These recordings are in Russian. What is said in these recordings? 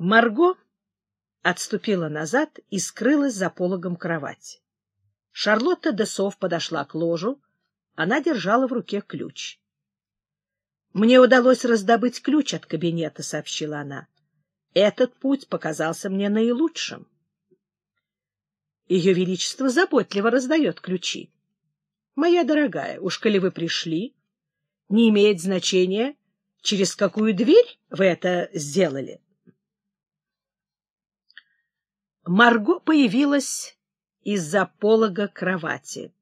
Марго отступила назад и скрылась за пологом кровати. Шарлотта де Сов подошла к ложу. Она держала в руке ключ. — Мне удалось раздобыть ключ от кабинета, — сообщила она. — Этот путь показался мне наилучшим. Ее Величество заботливо раздает ключи. — Моя дорогая, уж коли вы пришли, не имеет значения, через какую дверь вы это сделали. Марго появилась из-за полога кровати.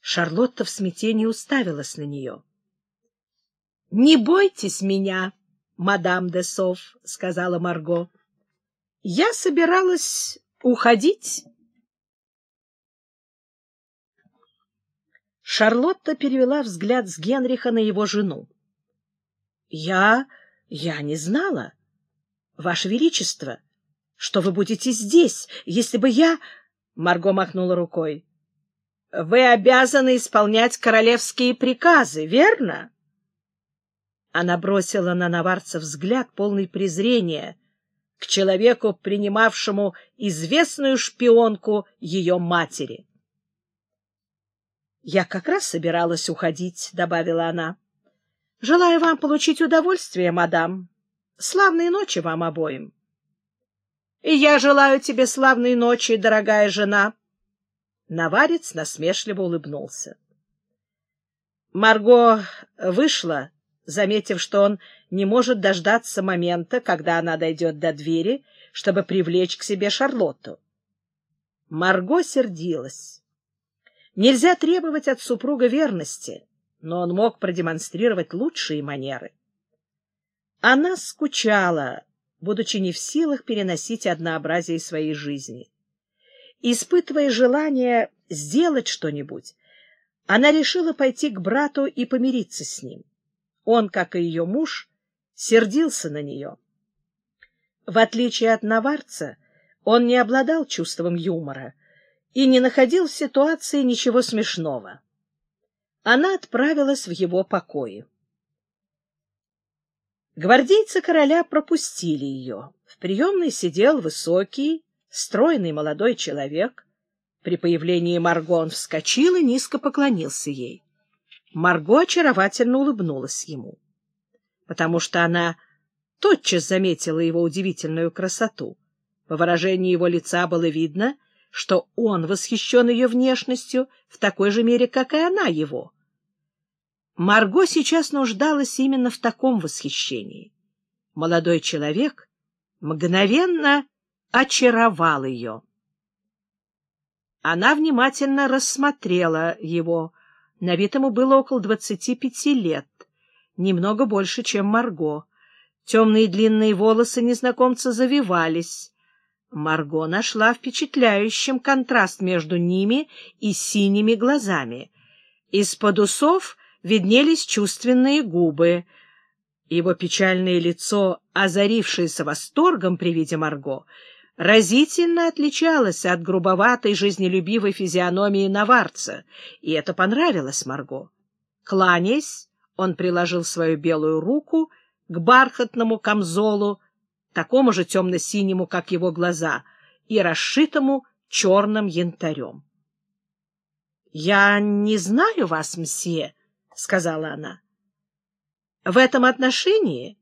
Шарлотта в смятении уставилась на нее. — Не бойтесь меня, мадам де Сов, — сказала Марго. — Я собиралась уходить. Шарлотта перевела взгляд с Генриха на его жену. — Я... я не знала. Ваше Величество, что вы будете здесь, если бы я... Марго махнула рукой. — Вы обязаны исполнять королевские приказы, верно? Она бросила на наварца взгляд, полный презрения, к человеку, принимавшему известную шпионку ее матери. «Я как раз собиралась уходить», — добавила она. «Желаю вам получить удовольствие, мадам. Славной ночи вам обоим». «И я желаю тебе славной ночи, дорогая жена». Наварец насмешливо улыбнулся. Марго вышла, заметив, что он не может дождаться момента, когда она дойдет до двери, чтобы привлечь к себе Шарлотту. Марго сердилась. Нельзя требовать от супруга верности, но он мог продемонстрировать лучшие манеры. Она скучала, будучи не в силах переносить однообразие своей жизни. Испытывая желание сделать что-нибудь, она решила пойти к брату и помириться с ним. Он, как и ее муж, сердился на нее. В отличие от наварца, он не обладал чувством юмора — и не находил в ситуации ничего смешного. Она отправилась в его покои. Гвардейцы короля пропустили ее. В приемной сидел высокий, стройный молодой человек. При появлении Марго он вскочил и низко поклонился ей. Марго очаровательно улыбнулась ему, потому что она тотчас заметила его удивительную красоту. По выражению его лица было видно, что он восхищен ее внешностью в такой же мере, как и она его. Марго сейчас нуждалась именно в таком восхищении. Молодой человек мгновенно очаровал ее. Она внимательно рассмотрела его. На вид ему было около двадцати пяти лет, немного больше, чем Марго. Темные длинные волосы незнакомца завивались. Марго нашла впечатляющим контраст между ними и синими глазами. Из-под усов виднелись чувственные губы. Его печальное лицо, озарившееся восторгом при виде Марго, разительно отличалось от грубоватой жизнелюбивой физиономии наварца, и это понравилось Марго. Кланясь, он приложил свою белую руку к бархатному камзолу, такому же темно-синему, как его глаза, и расшитому черным янтарем. — Я не знаю вас, мсье, — сказала она. — В этом отношении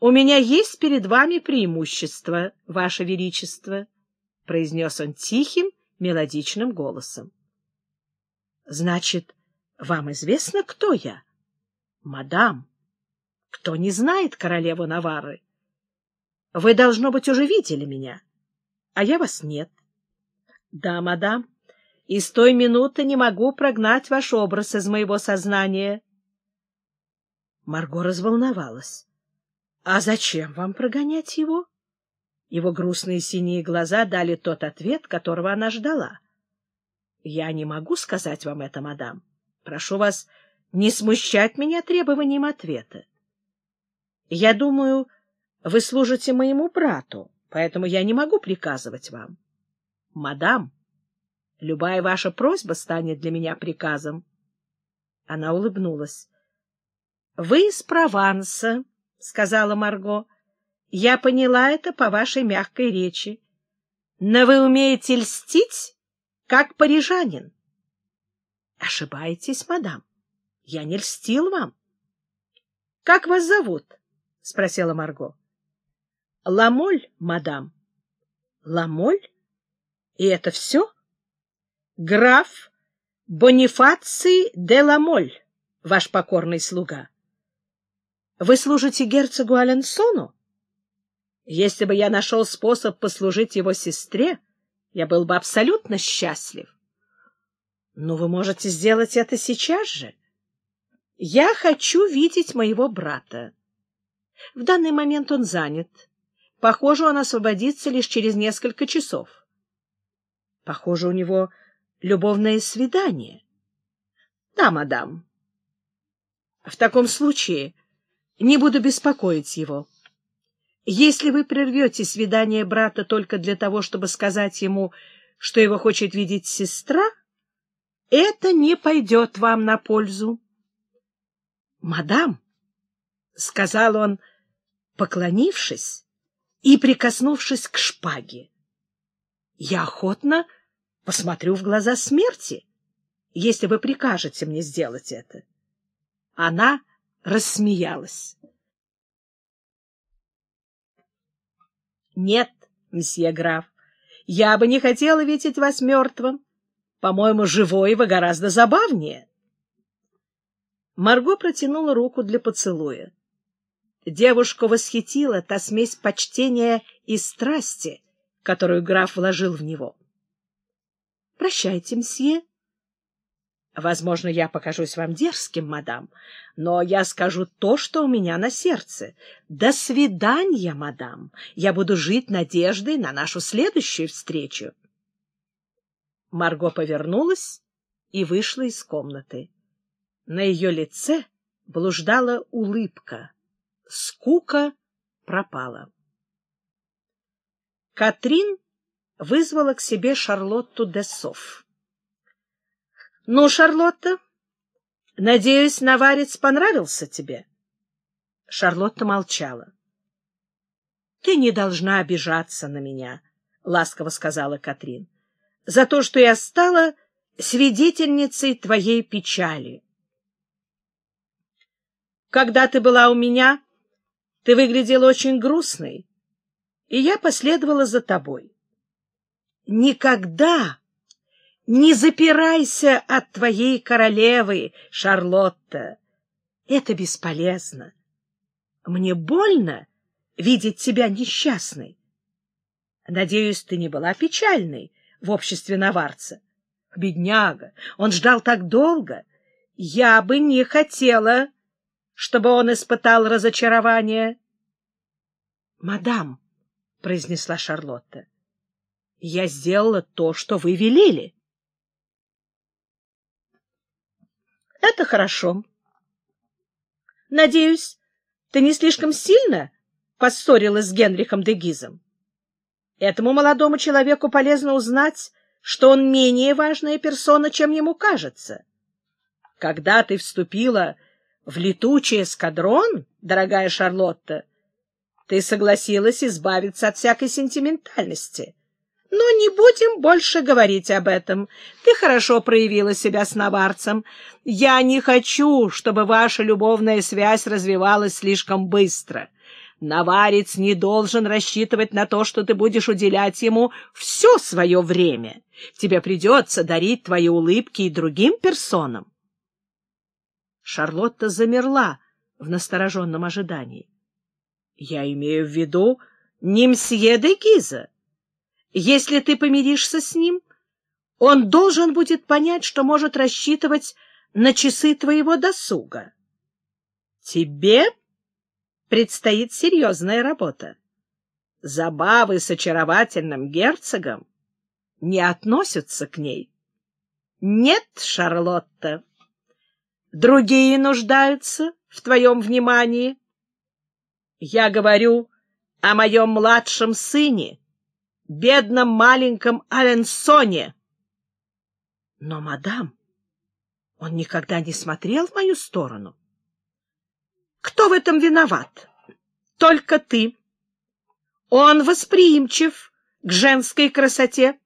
у меня есть перед вами преимущество, ваше величество, — произнес он тихим, мелодичным голосом. — Значит, вам известно, кто я? — Мадам, кто не знает королеву Навары? Вы, должно быть, уже видели меня, а я вас нет. Да, мадам, и с той минуты не могу прогнать ваш образ из моего сознания. Марго разволновалась. А зачем вам прогонять его? Его грустные синие глаза дали тот ответ, которого она ждала. Я не могу сказать вам это, мадам. Прошу вас не смущать меня требованием ответа. Я думаю, вы служите моему брату, поэтому я не могу приказывать вам. Мадам, любая ваша просьба станет для меня приказом. Она улыбнулась. — Вы из Прованса, — сказала Марго, — Я поняла это по вашей мягкой речи. Но вы умеете льстить, как парижанин. Ошибаетесь, мадам. Я не льстил вам. — Как вас зовут? — спросила Марго. — Ламоль, мадам. — Ламоль? И это все? — Граф Бонифаций де Ламоль, ваш покорный слуга. — Вы служите герцогу Аленсону? Если бы я нашел способ послужить его сестре, я был бы абсолютно счастлив. Но вы можете сделать это сейчас же. Я хочу видеть моего брата. В данный момент он занят. Похоже, он освободится лишь через несколько часов. Похоже, у него любовное свидание. Да, мадам. В таком случае не буду беспокоить его. Если вы прервете свидание брата только для того, чтобы сказать ему, что его хочет видеть сестра, это не пойдет вам на пользу. — Мадам, — сказал он, поклонившись и прикоснувшись к шпаге, — я охотно посмотрю в глаза смерти, если вы прикажете мне сделать это. Она рассмеялась. — Нет, месье граф, я бы не хотела видеть вас мертвым. По-моему, живой вы гораздо забавнее. Марго протянула руку для поцелуя. Девушку восхитила та смесь почтения и страсти, которую граф вложил в него. — Прощайте, мсье. — Возможно, я покажусь вам дерзким, мадам, но я скажу то, что у меня на сердце. До свидания, мадам. Я буду жить надеждой на нашу следующую встречу. Марго повернулась и вышла из комнаты. На ее лице блуждала улыбка. Скука пропала. Катрин вызвала к себе Шарлотту Десов. — Ну, Шарлотта, надеюсь, наварец понравился тебе? Шарлотта молчала. — Ты не должна обижаться на меня, — ласково сказала Катрин, — за то, что я стала свидетельницей твоей печали. Когда ты была у меня, ты выглядела очень грустной, и я последовала за тобой. Никогда не запирайся от твоей королевы, Шарлотта. Это бесполезно. Мне больно видеть тебя несчастной. Надеюсь, ты не была печальной в обществе наварца. Бедняга, он ждал так долго. Я бы не хотела чтобы он испытал разочарование. — Мадам, — произнесла Шарлотта, — я сделала то, что вы велели. — Это хорошо. Надеюсь, ты не слишком сильно поссорилась с Генрихом де Гизом? Этому молодому человеку полезно узнать, что он менее важная персона, чем ему кажется. Когда ты вступила в летучий эскадрон, дорогая Шарлотта, ты согласилась избавиться от всякой сентиментальности. Но не будем больше говорить об этом. Ты хорошо проявила себя с наварцем. Я не хочу, чтобы ваша любовная связь развивалась слишком быстро. Наварец не должен рассчитывать на то, что ты будешь уделять ему все свое время. Тебе придется дарить твои улыбки и другим персонам. Шарлотта замерла в настороженном ожидании. — Я имею в виду не мсье де Гиза. Если ты помиришься с ним, он должен будет понять, что может рассчитывать на часы твоего досуга. Тебе предстоит серьезная работа. Забавы с очаровательным герцогом не относятся к ней. Нет, Шарлотта. Другие нуждаются в твоем внимании. Я говорю о моем младшем сыне, бедном маленьком Аленсоне. Но, мадам, он никогда не смотрел в мою сторону. Кто в этом виноват? Только ты. Он восприимчив к женской красоте.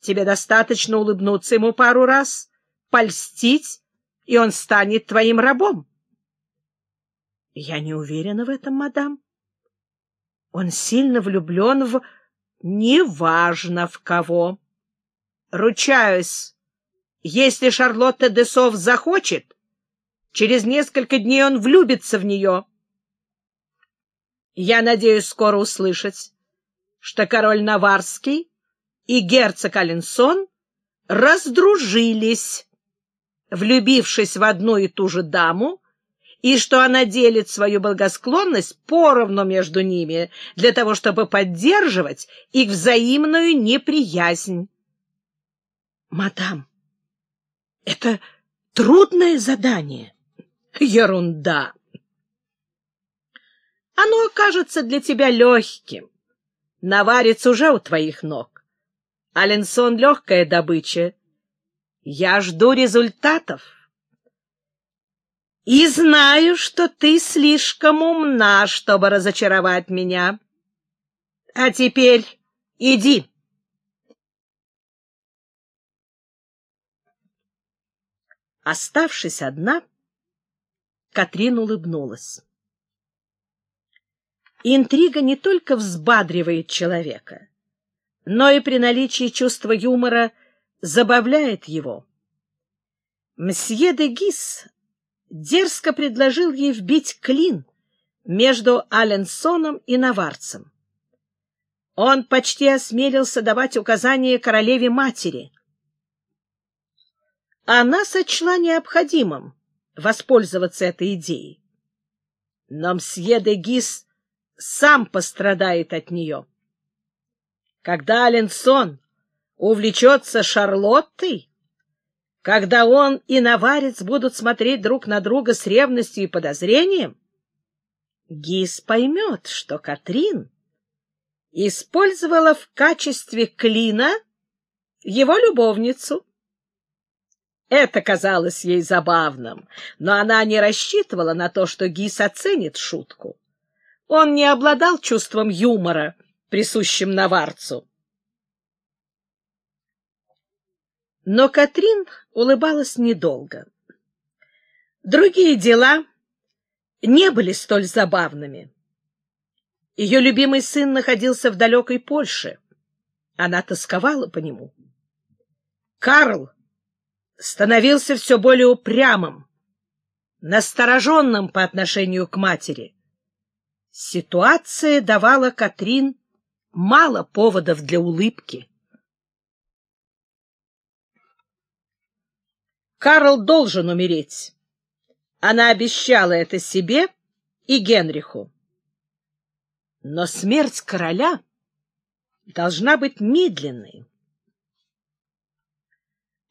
Тебе достаточно улыбнуться ему пару раз, польстить, и он станет твоим рабом. — Я не уверена в этом, мадам. Он сильно влюблен в... Неважно в кого. Ручаюсь, если Шарлотта Десов захочет, через несколько дней он влюбится в нее. Я надеюсь скоро услышать, что король Наварский и герцог Аленсон раздружились, влюбившись в одну и ту же даму, и что она делит свою благосклонность поровну между ними для того, чтобы поддерживать их взаимную неприязнь. Мадам, это трудное задание. Ерунда. Оно окажется для тебя легким. Наварец уже у твоих ног. Аленсон — легкая добыча. Я жду результатов. И знаю, что ты слишком умна, чтобы разочаровать меня. А теперь иди. Оставшись одна, Катрин улыбнулась. Интрига не только взбадривает человека, но и при наличии чувства юмора забавляет его. Мсье де Гис дерзко предложил ей вбить клин между Аленсоном и Наварцем. Он почти осмелился давать указания королеве-матери. Она сочла необходимым воспользоваться этой идеей. Но мсье де Гис сам пострадает от нее. Когда Аленсон увлечется Шарлоттой, когда он и Наварец будут смотреть друг на друга с ревностью и подозрением, Гис поймет, что Катрин использовала в качестве клина его любовницу. Это казалось ей забавным, но она не рассчитывала на то, что Гис оценит шутку. Он не обладал чувством юмора, присущим наварцу. Но Катрин улыбалась недолго. Другие дела не были столь забавными. Ее любимый сын находился в далекой Польше. Она тосковала по нему. Карл становился все более упрямым, настороженным по отношению к матери. Ситуация давала Катрин мало поводов для улыбки. Карл должен умереть. Она обещала это себе и Генриху. Но смерть короля должна быть медленной.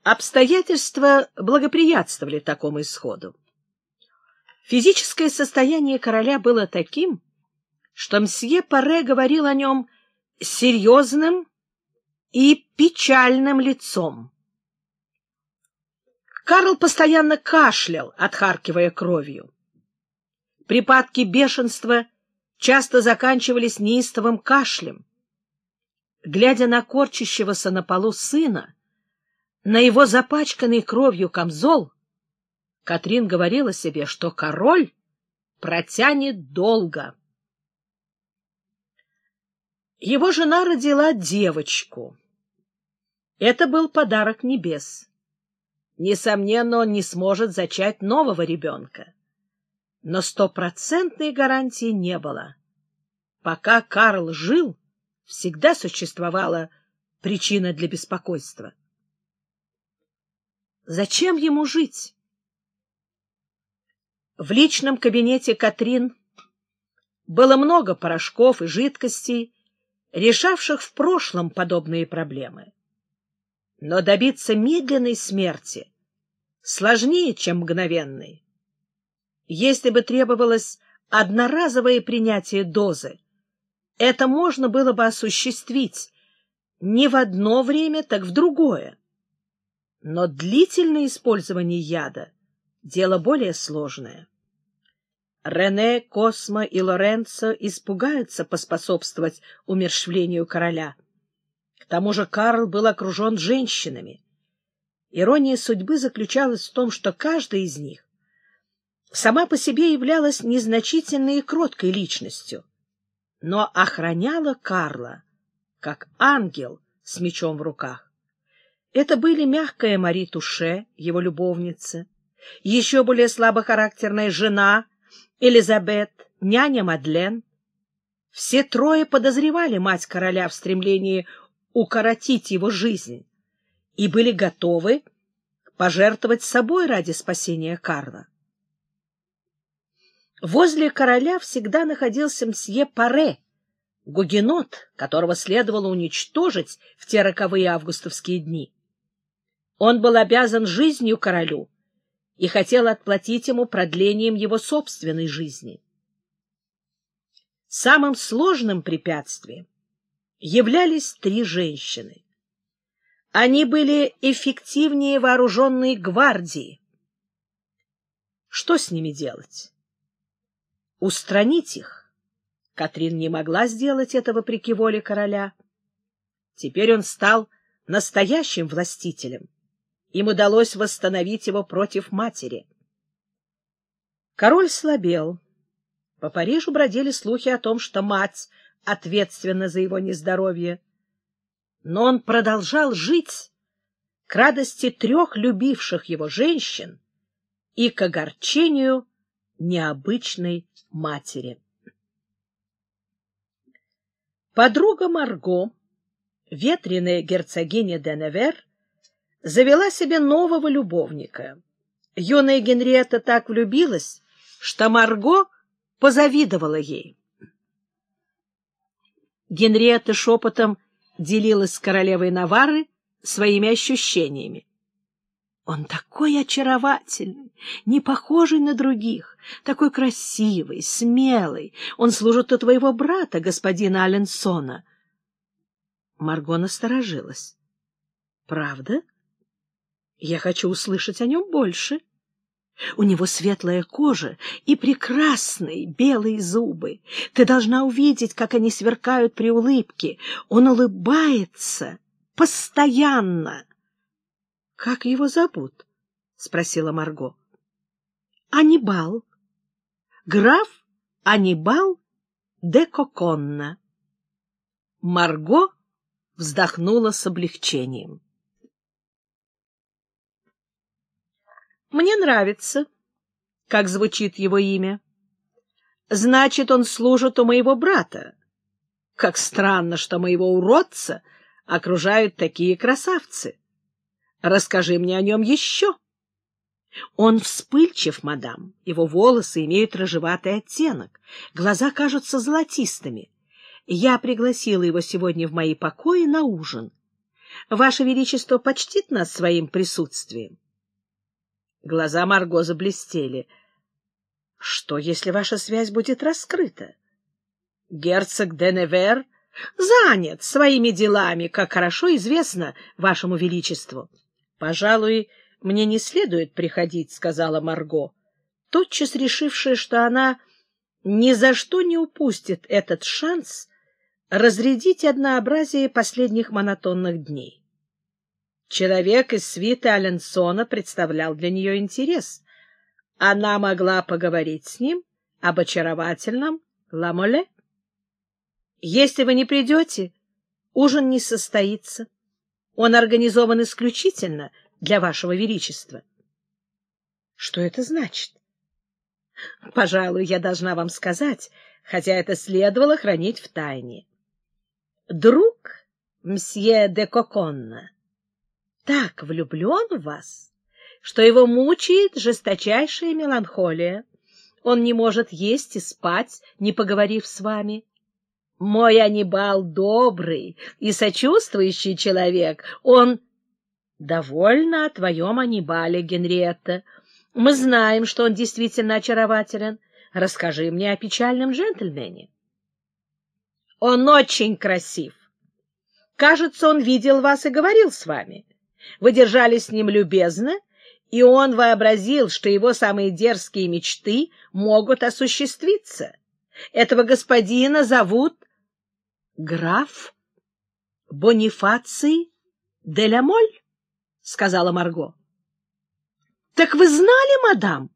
Обстоятельства благоприятствовали такому исходу. Физическое состояние короля было таким, что мсье Паре говорил о нем серьезным и печальным лицом. Карл постоянно кашлял, отхаркивая кровью. Припадки бешенства часто заканчивались неистовым кашлем. Глядя на корчащегося на полу сына, на его запачканный кровью камзол, Катрин говорила себе, что король протянет долго. Его жена родила девочку. Это был подарок небес. Несомненно, он не сможет зачать нового ребенка. Но стопроцентной гарантии не было. Пока Карл жил, всегда существовала причина для беспокойства. Зачем ему жить? В личном кабинете Катрин было много порошков и жидкостей, решавших в прошлом подобные проблемы. Но добиться медленной смерти сложнее, чем мгновенной. Если бы требовалось одноразовое принятие дозы, это можно было бы осуществить не в одно время, так в другое. Но длительное использование яда — дело более сложное. Рене, Космо и Лоренцо испугаются поспособствовать умершвлению короля. К тому же Карл был окружен женщинами. Ирония судьбы заключалась в том, что каждая из них сама по себе являлась незначительной и кроткой личностью, но охраняла Карла, как ангел с мечом в руках. Это были мягкая Мари Туше, его любовница, еще более слабохарактерная жена Элизабет, няня Мадлен. Все трое подозревали мать короля в стремлении укоротить его жизнь и были готовы пожертвовать собой ради спасения Карла. Возле короля всегда находился мсье Паре, гугенот, которого следовало уничтожить в те роковые августовские дни. Он был обязан жизнью королю и хотел отплатить ему продлением его собственной жизни. Самым сложным препятствием являлись три женщины. Они были эффективнее вооруженной гвардии. Что с ними делать? Устранить их? Катрин не могла сделать это вопреки воле короля. Теперь он стал настоящим властителем. Им удалось восстановить его против матери. Король слабел. По Парижу бродили слухи о том, что мать ответственна за его нездоровье но он продолжал жить к радости трех любивших его женщин и к огорчению необычной матери. Подруга Марго, ветреная герцогиня Деневер, завела себе нового любовника. Юная Генриетта так влюбилась, что Марго позавидовала ей. Генриетта шепотом делилась с королевой Навары своими ощущениями. Он такой очаровательный, не похожий на других, такой красивый, смелый. Он служит у твоего брата, господина Аленсона. Марго насторожилась. — Правда? Я хочу услышать о нем больше. У него светлая кожа и прекрасные белые зубы. Ты должна увидеть, как они сверкают при улыбке. Он улыбается постоянно. — Как его зовут? — спросила Марго. — Анибал. Граф Анибал де Коконна. Марго вздохнула с облегчением. Мне нравится, как звучит его имя. Значит, он служит у моего брата. Как странно, что моего уродца окружают такие красавцы. Расскажи мне о нем еще. Он вспыльчив, мадам. Его волосы имеют рыжеватый оттенок. Глаза кажутся золотистыми. Я пригласила его сегодня в мои покои на ужин. Ваше Величество почтит нас своим присутствием. Глаза Марго заблестели. — Что, если ваша связь будет раскрыта? Герцог Деневер занят своими делами, как хорошо известно вашему величеству. — Пожалуй, мне не следует приходить, — сказала Марго, тотчас решившая, что она ни за что не упустит этот шанс разрядить однообразие последних монотонных дней. Человек из свиты Аленсона представлял для нее интерес. Она могла поговорить с ним об очаровательном Ламоле. Если вы не придете, ужин не состоится. Он организован исключительно для вашего величества. Что это значит? Пожалуй, я должна вам сказать, хотя это следовало хранить в тайне. Друг мсье де Коконна так влюблен в вас, что его мучает жесточайшая меланхолия. Он не может есть и спать, не поговорив с вами. Мой Анибал добрый и сочувствующий человек. Он довольно о твоем Анибале, Генриетта. Мы знаем, что он действительно очарователен. Расскажи мне о печальном джентльмене. Он очень красив. Кажется, он видел вас и говорил с вами. Вы держались с ним любезно и он вообразил, что его самые дерзкие мечты могут осуществиться. Этого господина зовут граф Бонифаций де ла Моль, — сказала Марго. — Так вы знали, мадам?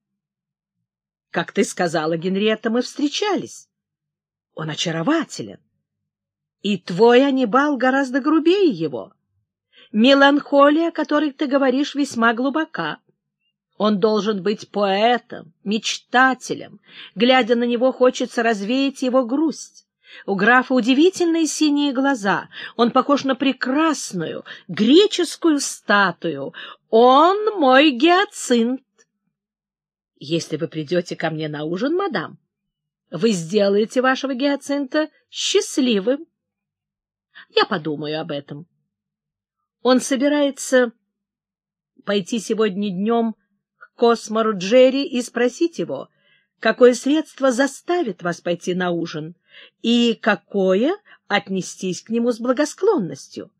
— Как ты сказала, Генриетта, мы встречались. Он очарователен. И твой Анибал гораздо грубее его. Меланхолия, о которой ты говоришь, весьма глубока. Он должен быть поэтом, мечтателем. Глядя на него, хочется развеять его грусть. У графа удивительные синие глаза. Он похож на прекрасную греческую статую. Он мой гиацинт. Если вы придете ко мне на ужин, мадам, вы сделаете вашего гиацинта счастливым. Я подумаю об этом. Он собирается пойти сегодня днем к Космору Джерри и спросить его, какое средство заставит вас пойти на ужин и какое отнестись к нему с благосклонностью.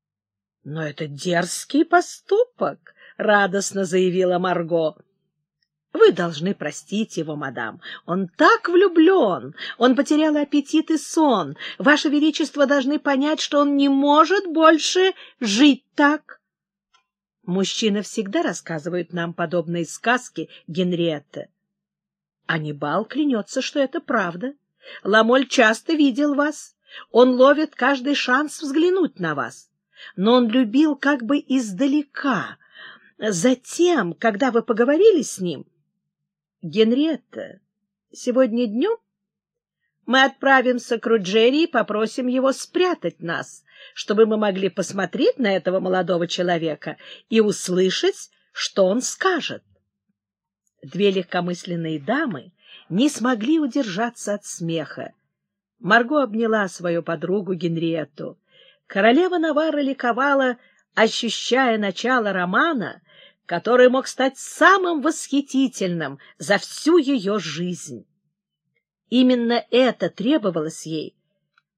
— Но это дерзкий поступок, — радостно заявила Марго. — Вы должны простить его, мадам. Он так влюблен, он потерял аппетит и сон. Ваше Величество должны понять, что он не может больше жить так. Мужчины всегда рассказывают нам подобные сказки, Генриетта. Анибал клянется, что это правда. Ламоль часто видел вас. Он ловит каждый шанс взглянуть на вас. Но он любил как бы издалека. Затем, когда вы поговорили с ним... Генриетта, сегодня днем мы отправимся к Руджери и попросим его спрятать нас, чтобы мы могли посмотреть на этого молодого человека и услышать, что он скажет. Две легкомысленные дамы не смогли удержаться от смеха. Марго обняла свою подругу Генриетту. Королева Навара ликовала, ощущая начало романа, который мог стать самым восхитительным за всю ее жизнь. Именно это требовалось ей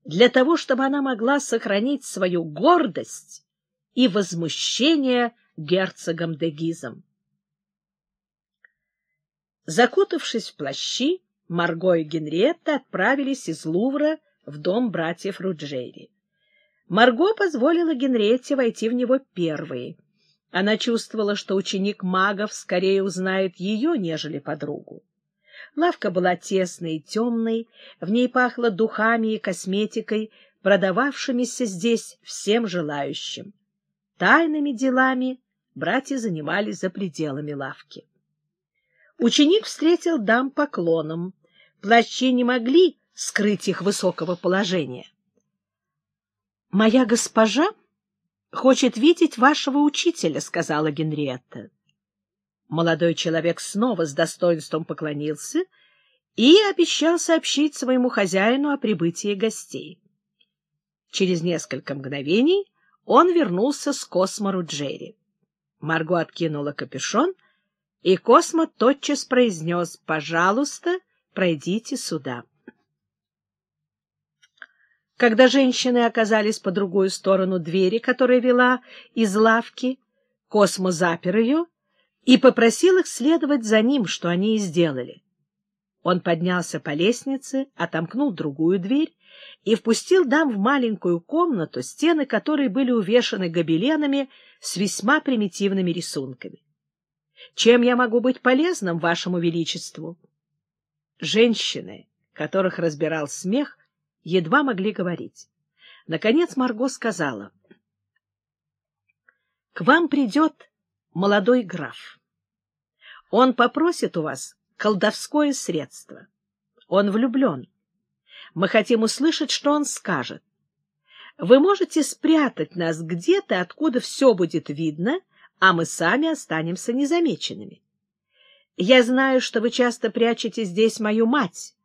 для того, чтобы она могла сохранить свою гордость и возмущение герцогом де Гизом. Закутавшись в плащи, Марго и Генриетта отправились из Лувра в дом братьев Руджери. Марго позволила Генриетте войти в него первой. Она чувствовала, что ученик магов скорее узнает ее, нежели подругу. Лавка была тесной и темной, в ней пахло духами и косметикой, продававшимися здесь всем желающим. Тайными делами братья занимались за пределами лавки. Ученик встретил дам поклоном. Плащи не могли скрыть их высокого положения. — Моя госпожа хочет видеть вашего учителя, — сказала Генриетта. Молодой человек снова с достоинством поклонился и обещал сообщить своему хозяину о прибытии гостей. Через несколько мгновений он вернулся с Космору Джерри. Марго откинула капюшон — и Космо тотчас произнес «Пожалуйста, пройдите сюда». Когда женщины оказались по другую сторону двери, которая вела из лавки, Космо запер ее и попросил их следовать за ним, что они и сделали. Он поднялся по лестнице, отомкнул другую дверь и впустил дам в маленькую комнату, стены которой были увешаны гобеленами с весьма примитивными рисунками. Чем я могу быть полезным вашему величеству? Женщины, которых разбирал смех, едва могли говорить. Наконец Марго сказала, — К вам придет молодой граф. Он попросит у вас колдовское средство. Он влюблен. Мы хотим услышать, что он скажет. Вы можете спрятать нас где-то, откуда все будет видно, а мы сами останемся незамеченными. Я знаю, что вы часто прячете здесь мою мать.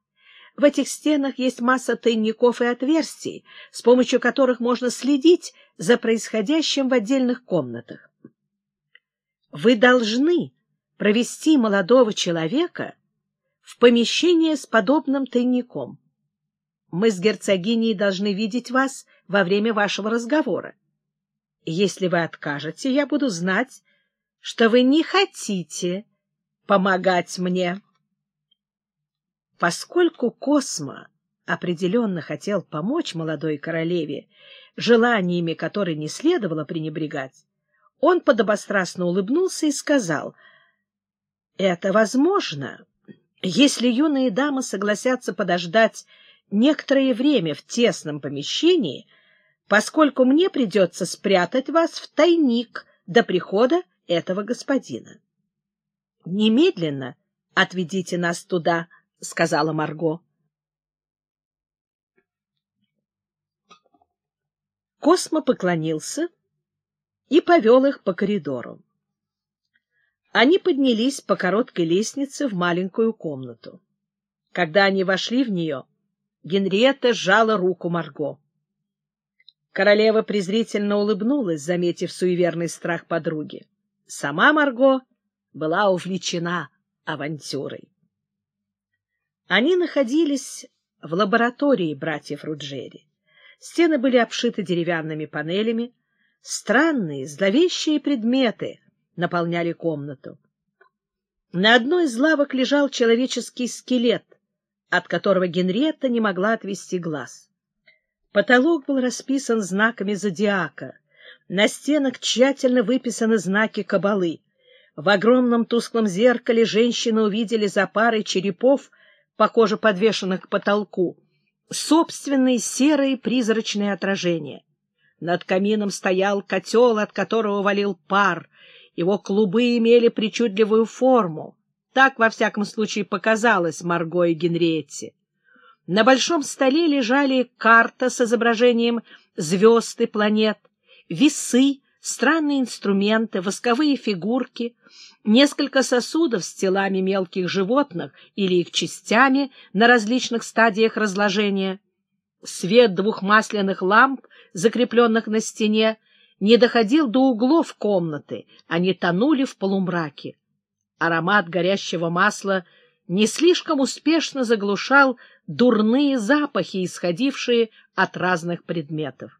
В этих стенах есть масса тайников и отверстий, с помощью которых можно следить за происходящим в отдельных комнатах. Вы должны провести молодого человека в помещение с подобным тайником. Мы с герцогиней должны видеть вас во время вашего разговора. Если вы откажете, я буду знать, что вы не хотите помогать мне. Поскольку Космо определенно хотел помочь молодой королеве, желаниями которой не следовало пренебрегать, он подобострастно улыбнулся и сказал, «Это возможно, если юные дамы согласятся подождать некоторое время в тесном помещении, поскольку мне придется спрятать вас в тайник до прихода этого господина. — Немедленно отведите нас туда, — сказала Марго. Космо поклонился и повел их по коридору. Они поднялись по короткой лестнице в маленькую комнату. Когда они вошли в нее, Генриетта сжала руку Марго. Королева презрительно улыбнулась, заметив суеверный страх подруги. Сама Марго была увлечена авантюрой. Они находились в лаборатории братьев Руджери. Стены были обшиты деревянными панелями, странные, зловещие предметы наполняли комнату. На одной из лавок лежал человеческий скелет, от которого Генриетта не могла отвести глаз. Потолок был расписан знаками зодиака, на стенах тщательно выписаны знаки кабалы. В огромном тусклом зеркале женщины увидели за парой черепов, похоже подвешенных к потолку, собственные серые призрачные отражения. Над камином стоял котел, от которого валил пар. Его клубы имели причудливую форму. Так, во всяком случае, показалось Марго и Генриетте. На большом столе лежали карта с изображением звезд и планет, весы, странные инструменты, восковые фигурки, несколько сосудов с телами мелких животных или их частями на различных стадиях разложения. Свет двух масляных ламп, закрепленных на стене, не доходил до углов комнаты, они тонули в полумраке. Аромат горящего масла не слишком успешно заглушал дурные запахи, исходившие от разных предметов.